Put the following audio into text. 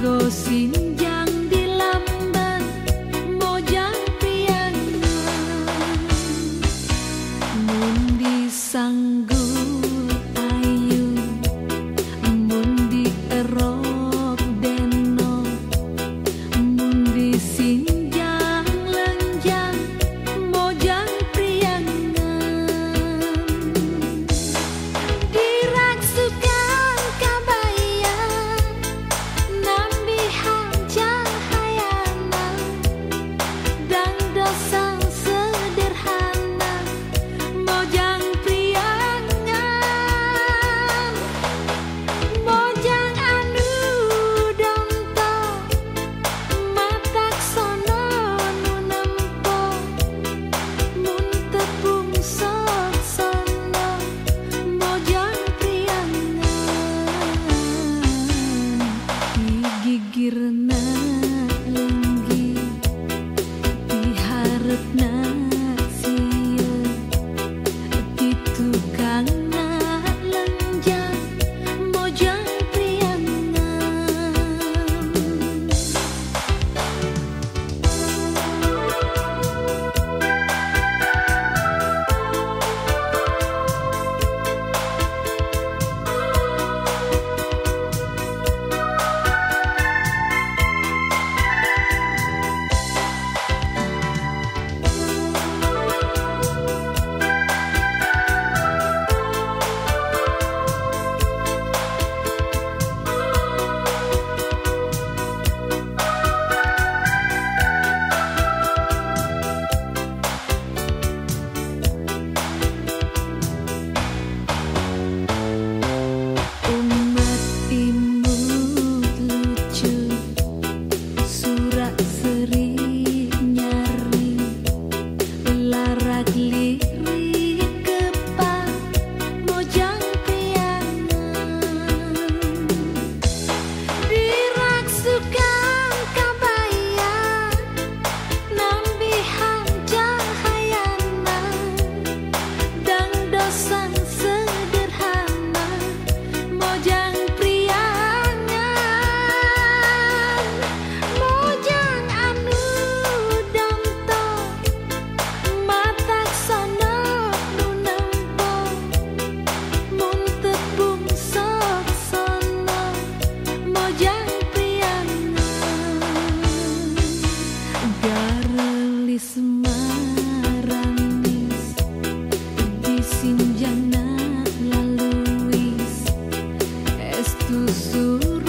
go xin yang di lamban mojang priang mundi sang you